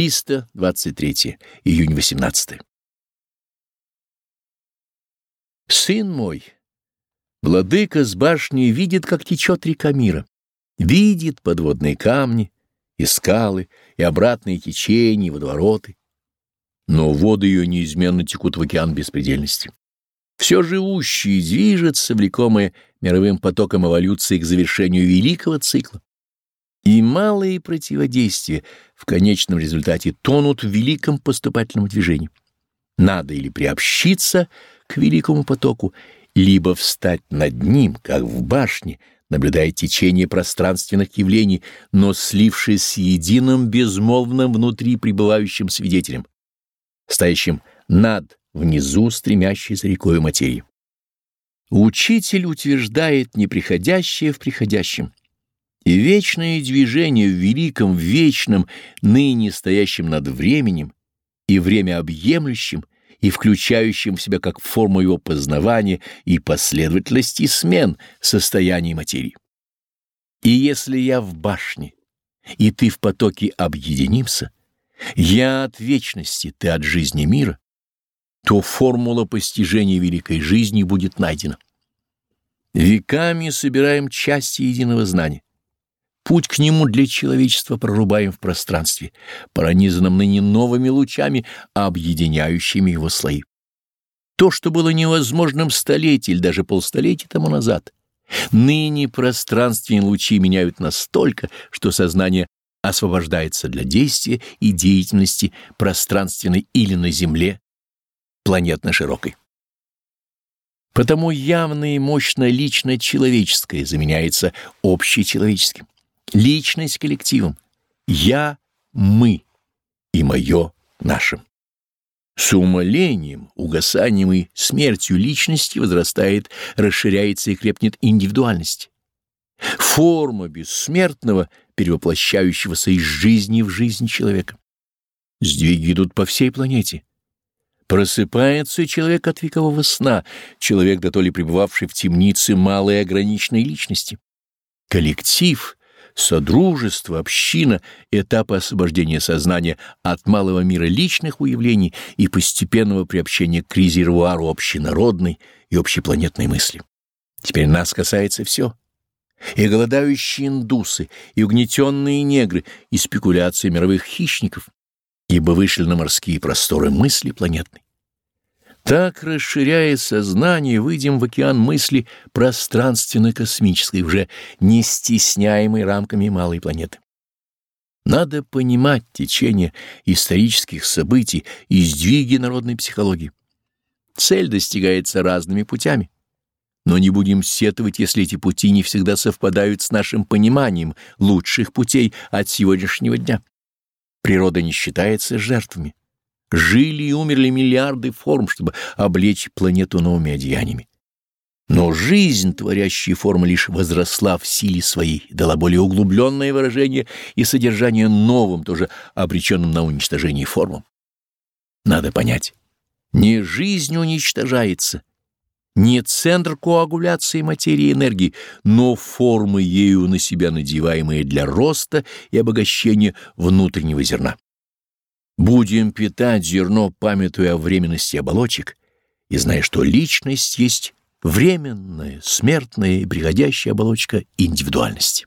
323 июнь 18 Сын мой, владыка с башни видит, как течет река мира, видит подводные камни и скалы, и обратные течения, и водовороты, но воды ее неизменно текут в океан беспредельности. Все живущее движется, влекомое мировым потоком эволюции к завершению великого цикла. И малые противодействия в конечном результате тонут в великом поступательном движении. Надо или приобщиться к великому потоку, либо встать над ним, как в башне, наблюдая течение пространственных явлений, но слившись с единым безмолвным внутри пребывающим свидетелем, стоящим над, внизу стремящей за рекою материи. Учитель утверждает неприходящее в приходящем, и вечное движение в великом, вечном, ныне стоящем над временем, и время объемлющим, и включающим в себя как форму его познавания и последовательности смен состояний материи. И если я в башне, и ты в потоке объединимся, я от вечности, ты от жизни мира, то формула постижения великой жизни будет найдена. Веками собираем части единого знания. Путь к нему для человечества прорубаем в пространстве, пронизанном ныне новыми лучами, объединяющими его слои. То, что было невозможным столетие или даже полстолетия тому назад, ныне пространственные лучи меняют настолько, что сознание освобождается для действия и деятельности пространственной или на Земле, планетно-широкой. Потому явно и мощно лично-человеческое заменяется общечеловеческим личность коллективом, я, мы и мое нашим. С умолением, угасанием и смертью личности возрастает, расширяется и крепнет индивидуальность. Форма бессмертного, перевоплощающегося из жизни в жизнь человека. Сдвиги идут по всей планете. Просыпается человек от векового сна, человек, да то ли пребывавший в темнице малой ограниченной личности. Коллектив — содружество, община, этапы освобождения сознания от малого мира личных уявлений и постепенного приобщения к резервуару общенародной и общепланетной мысли. Теперь нас касается все. И голодающие индусы, и угнетенные негры, и спекуляции мировых хищников, ибо вышли на морские просторы мысли планетной. Так, расширяя сознание, выйдем в океан мысли пространственно-космической, уже не стесняемой рамками малой планеты. Надо понимать течение исторических событий и сдвиги народной психологии. Цель достигается разными путями. Но не будем сетовать, если эти пути не всегда совпадают с нашим пониманием лучших путей от сегодняшнего дня. Природа не считается жертвами. Жили и умерли миллиарды форм, чтобы облечь планету новыми одеяниями. Но жизнь, творящая формы, лишь возросла в силе своей, дала более углубленное выражение и содержание новым, тоже обреченным на уничтожение формам. Надо понять, не жизнь уничтожается, не центр коагуляции материи и энергии, но формы ею на себя надеваемые для роста и обогащения внутреннего зерна. Будем питать зерно, памятуя о временности оболочек, и зная, что личность есть временная, смертная и приходящая оболочка индивидуальности.